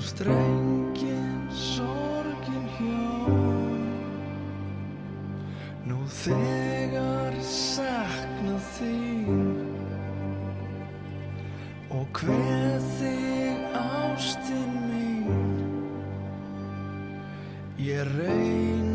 strengin sorgin hjá nú þegar sakna þín og hver þig ástinn mín ég reyn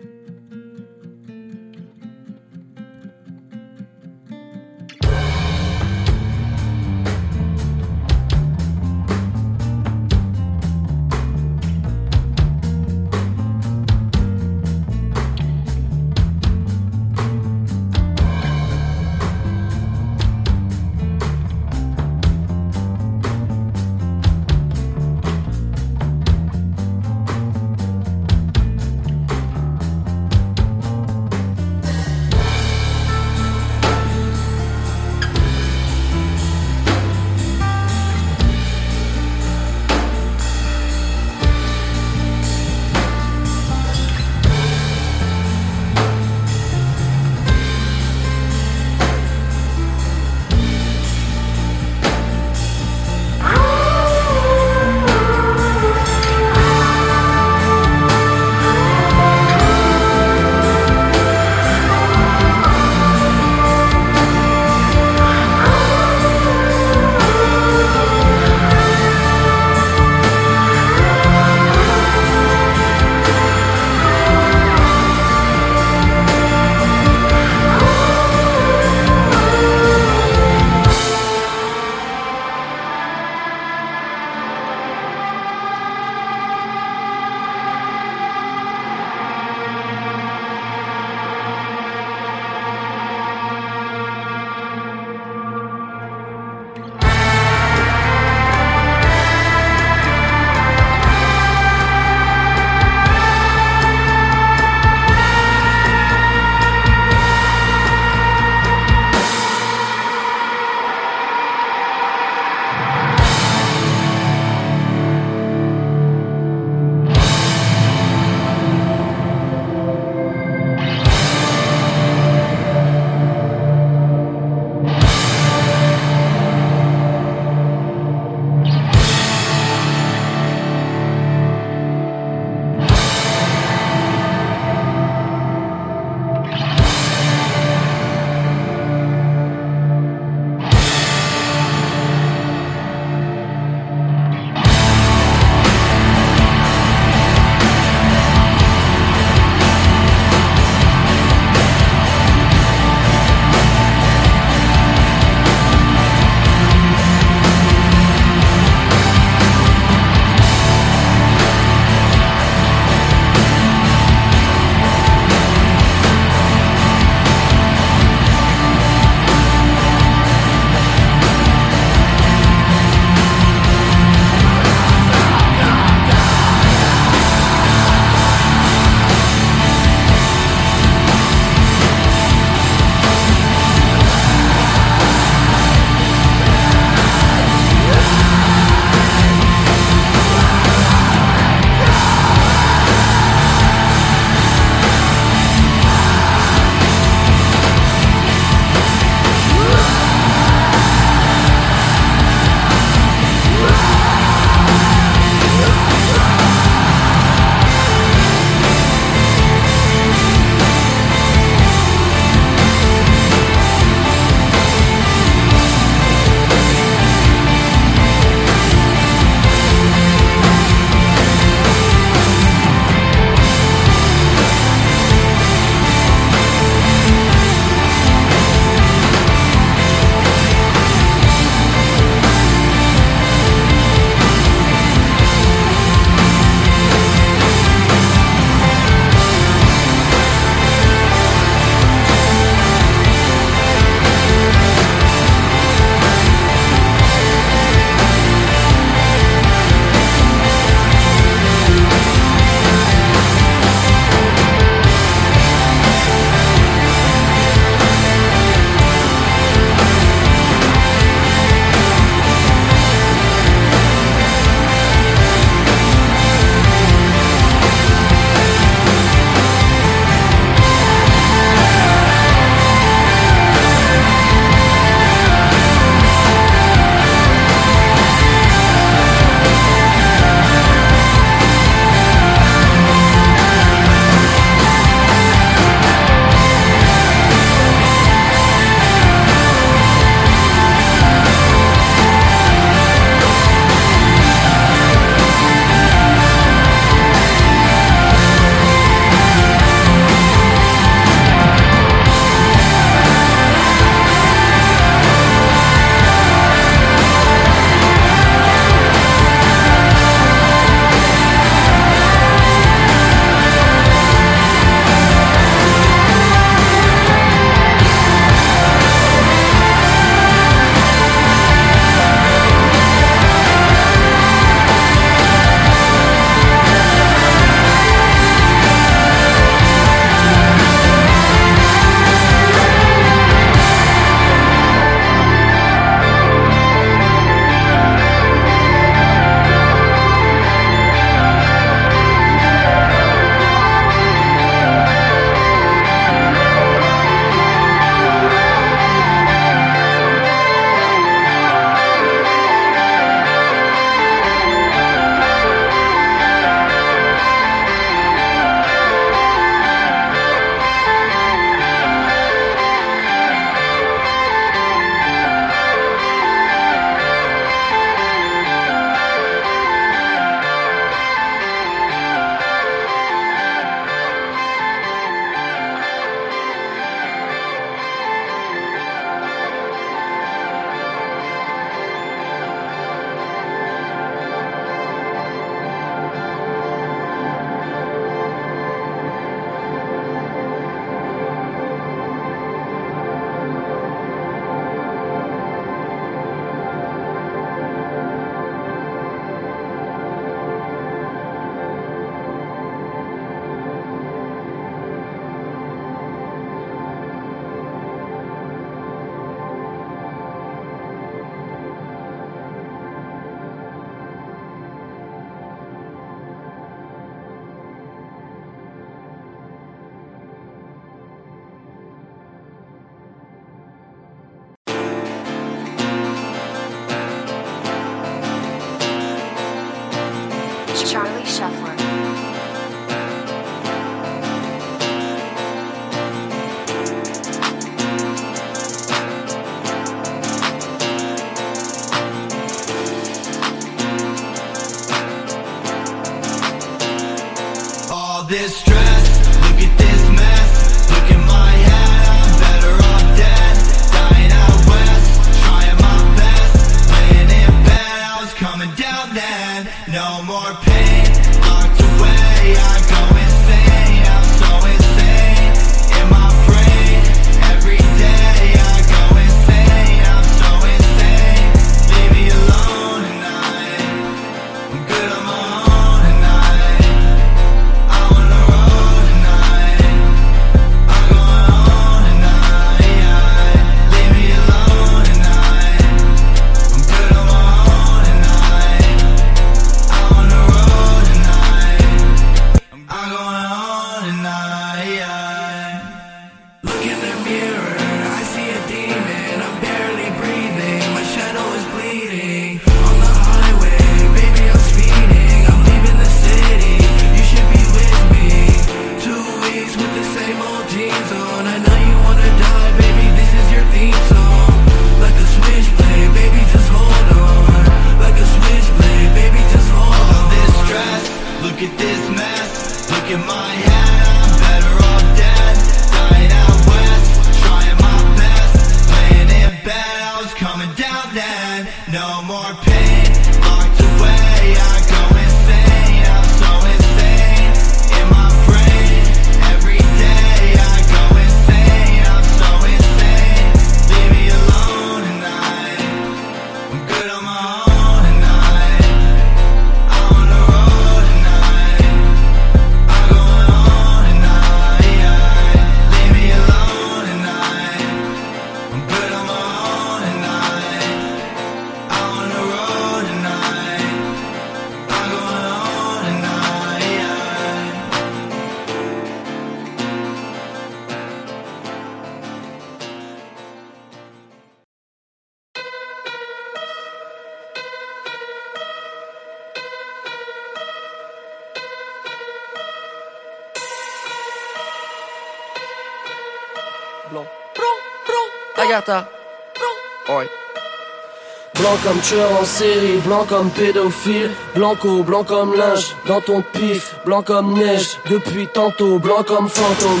comme tueur en série, blanc comme pédophile, blanco, blanc comme linge, dans ton pif, blanc comme neige, depuis tantôt, blanc comme fantôme,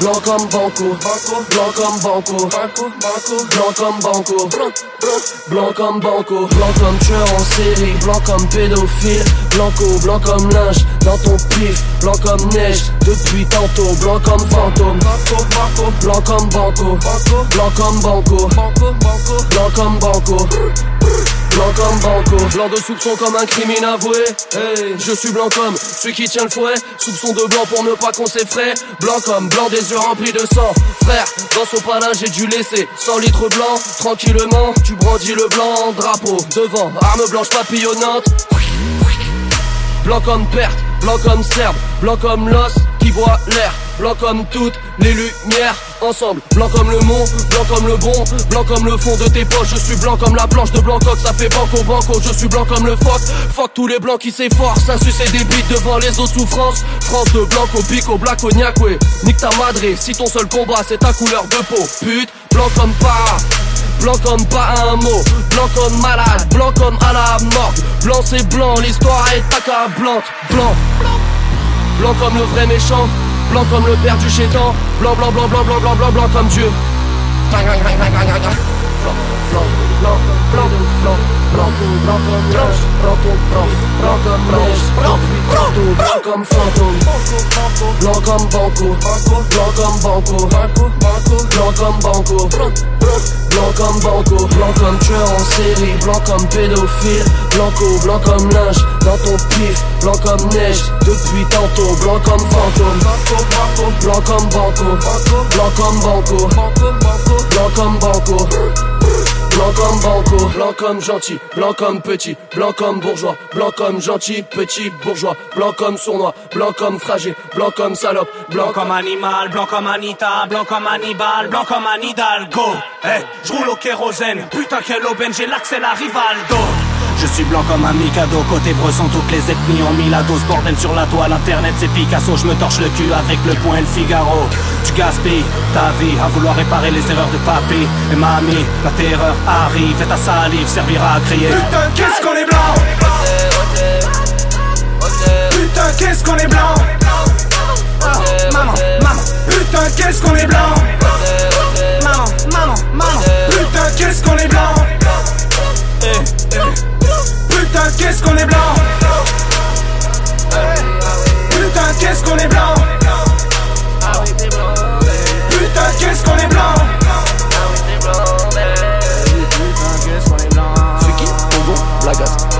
blanc comme banco, blanc comme banco, blanc comme banco, blanc comme banco, blanc comme tueur en série, blanc comme pédophile, blanco, blanc comme linge, dans ton pif, blanc comme neige, depuis tantôt, blanc comme fantôme, blanc comme banco, blanc comme banco, blanc comme banco. Blanc comme banco, blanc de soupçon comme un crime inavoué. Hey, je suis blanc comme celui qui tient le fouet. Soupçon de blanc pour ne pas qu'on s'effraie. Blanc comme blanc des yeux remplis de sang. Frère, dans son palin j'ai dû laisser 100 litres blanc. Tranquillement, tu brandis le blanc. Drapeau devant, arme blanche papillonnante. Blanc comme perte, blanc comme serbe, blanc comme l'os qui voit l'air, blanc comme toutes les lumières ensemble, blanc comme le mont, blanc comme le bon, blanc comme le fond de tes poches, je suis blanc comme la planche de Blancoc, ça fait banco banco, je suis blanc comme le phoque, fuck tous les blancs qui s'efforcent, à sucer des bites devant les autres souffrances, France de blanc au pico, black au ouais, nique ta madre, si ton seul combat c'est ta couleur de peau, pute, blanc comme pas Blanc comme pas un mot, blanc comme malade, blanc comme à la morgue. Blanc c'est blanc, l'histoire est accablante. Blanc, blanc comme le vrai méchant, blanc comme le père du chétan. Blanc, blanc, blanc, blanc, blanc, blanc, blanc, blanc comme Dieu. Blanc, blanc, blanc, blanc, blanc comme blanche, blanc comme prof, blanc comme neige, blanc puis blanc comme fantôme, blanc comme banco, blanc blanc blanc blanc tueur en série, blanc pédophile, blanco, blanc linge, dans ton pif, blanc neige, depuis tantôt, blanc comme fantôme, blanc comme banco, blanc comme banco, blanc comme banco. Blanc comme banco, blanc comme gentil, blanc comme petit, blanc comme bourgeois, blanc comme gentil, petit bourgeois, blanc comme sournois, blanc comme fragile, blanc comme salope, blanc comme animal, blanc comme Anita, blanc comme Hannibal, blanc comme Anne Hidalgo. Eh, je roule au kérosène, putain quelle aubaine, j'ai l'accès à Rivaldo. Je suis blanc comme un Mikado, côté bresson, toutes les ethnies ont mis la dose. Bordel sur la toile, internet c'est Picasso. Je me torche le cul avec le point le Figaro. Tu gaspilles ta vie à vouloir réparer les erreurs de papy et mamie. La terreur arrive et ta salive servira à crier. Putain, qu'est-ce qu'on est blanc? Putain, qu'est-ce qu'on est blanc? Ah, maman, maman, Putain, qu'est-ce qu'on est blanc? Maman, maman, maman. Putain, qu'est-ce qu'on est blanc? Eh, eh. Putain, qu'est-ce qu'on est blanc Putain, qu'est-ce qu'on est blanc Putain, qu'est-ce qu'on est blanc Putain, qu'est-ce qu'on est blanc. C'est qui Congo Blagas.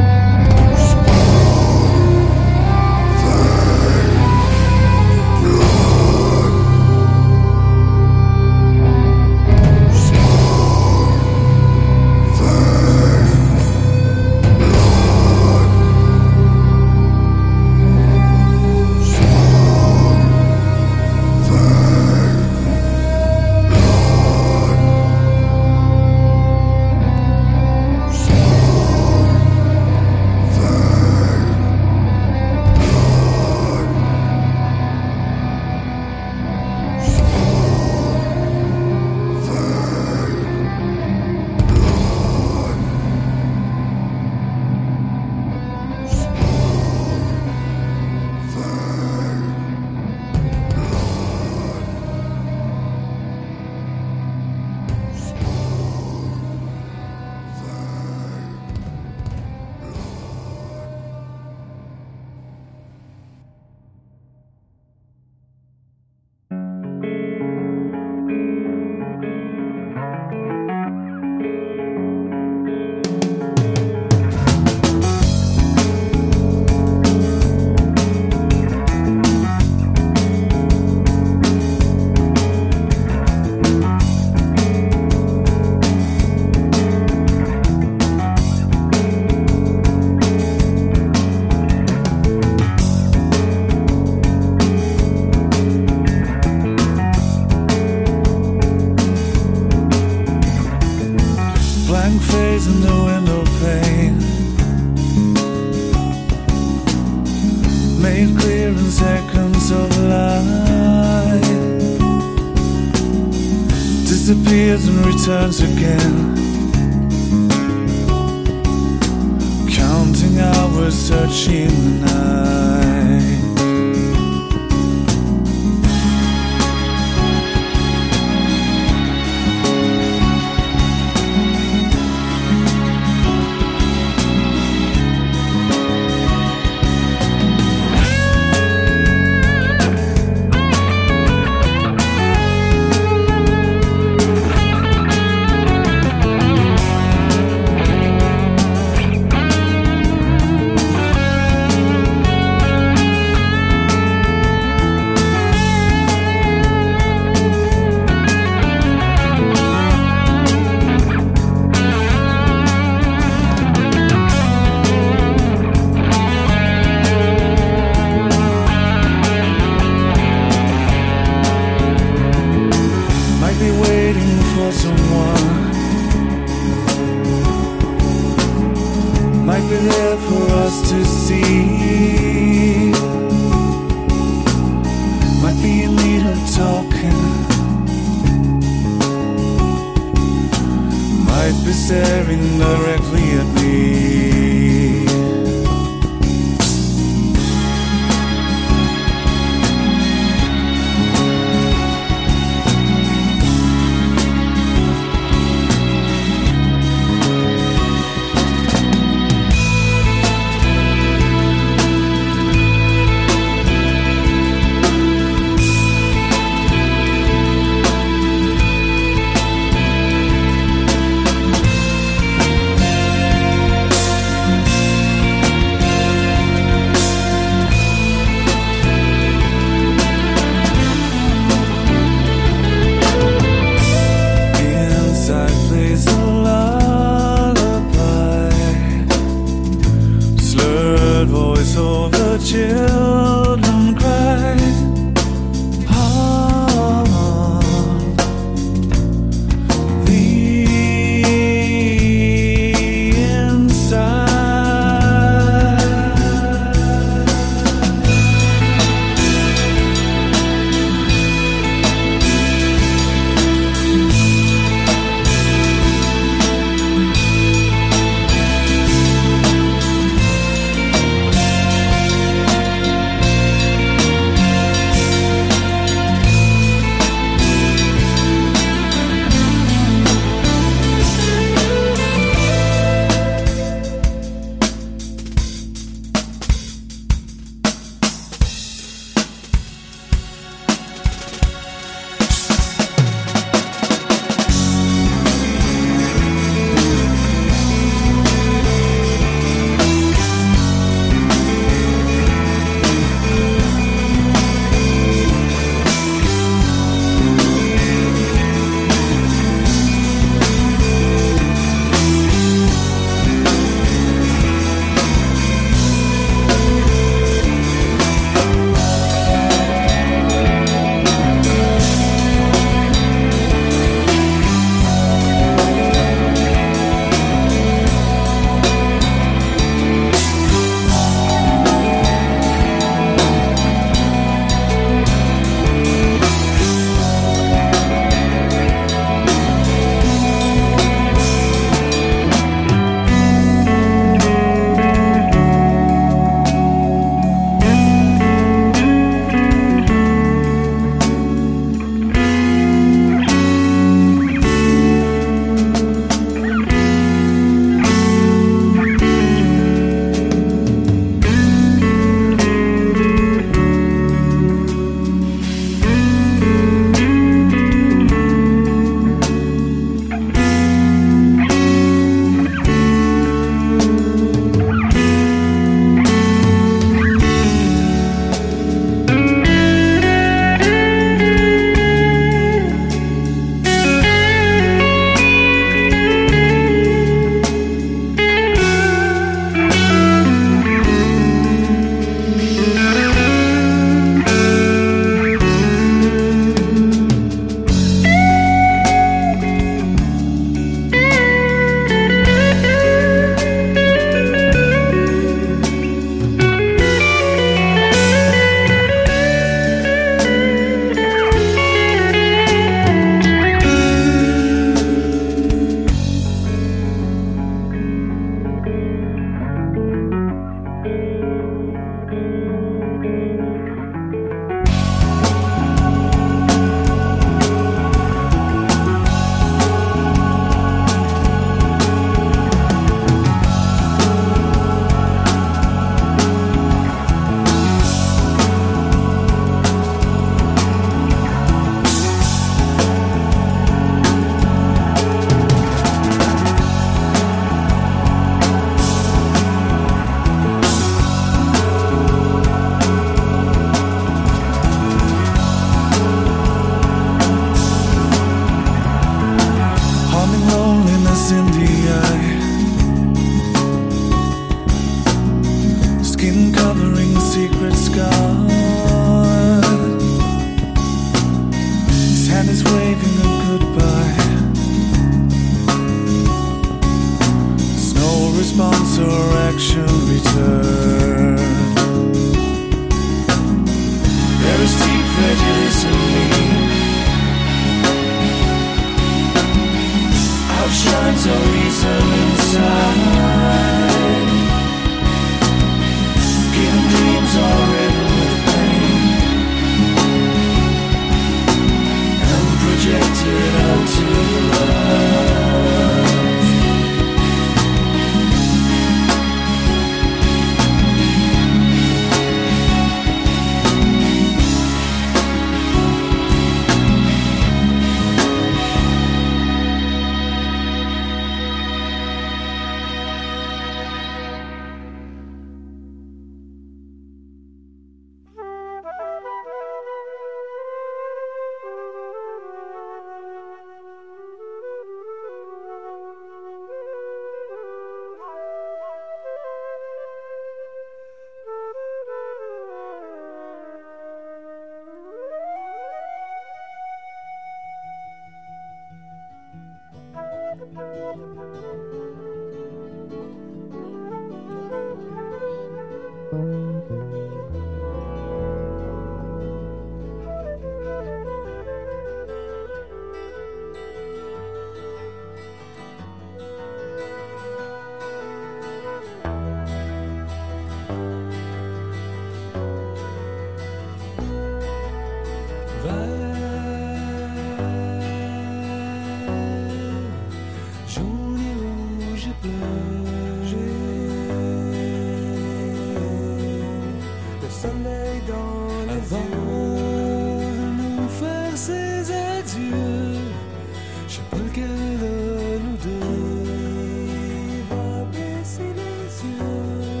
cieux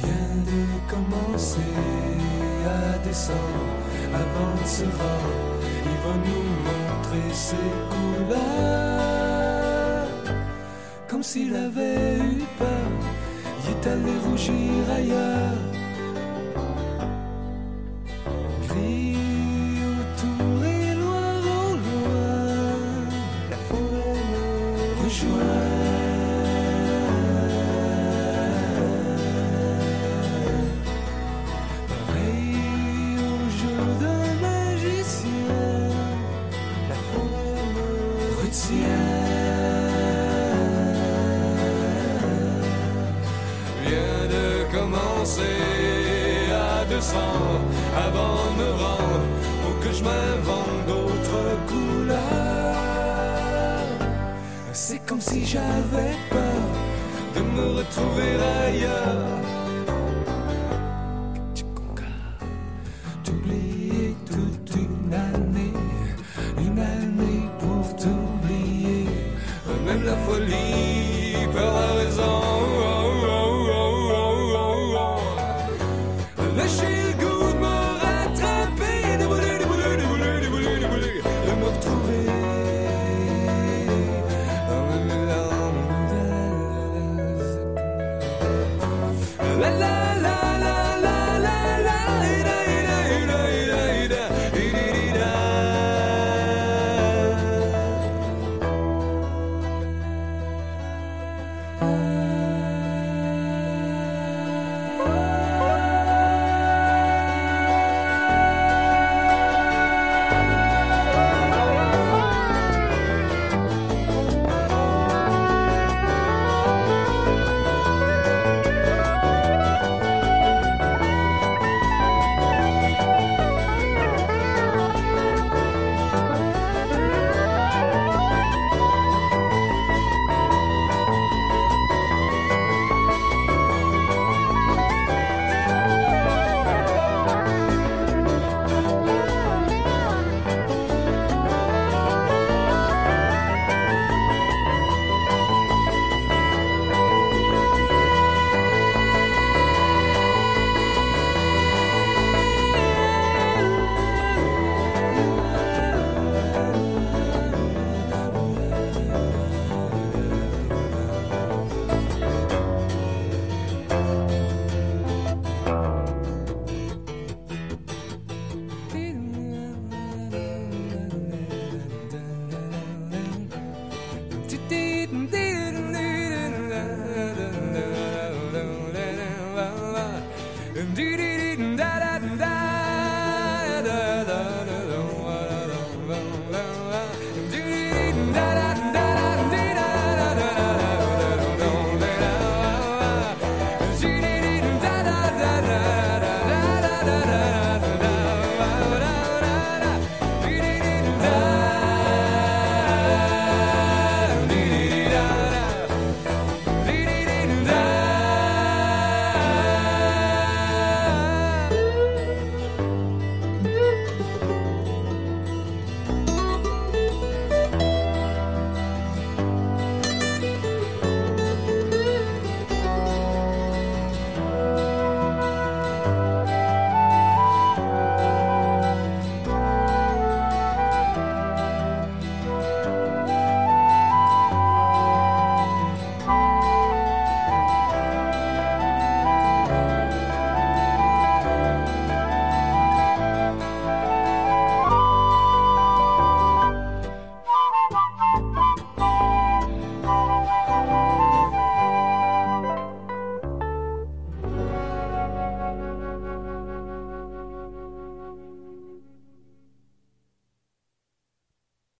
vient de commencer à descendre. Avancera, il va nous montrer ses couleurs. Comme s'il avait eu peur, il est allé rougir ailleurs.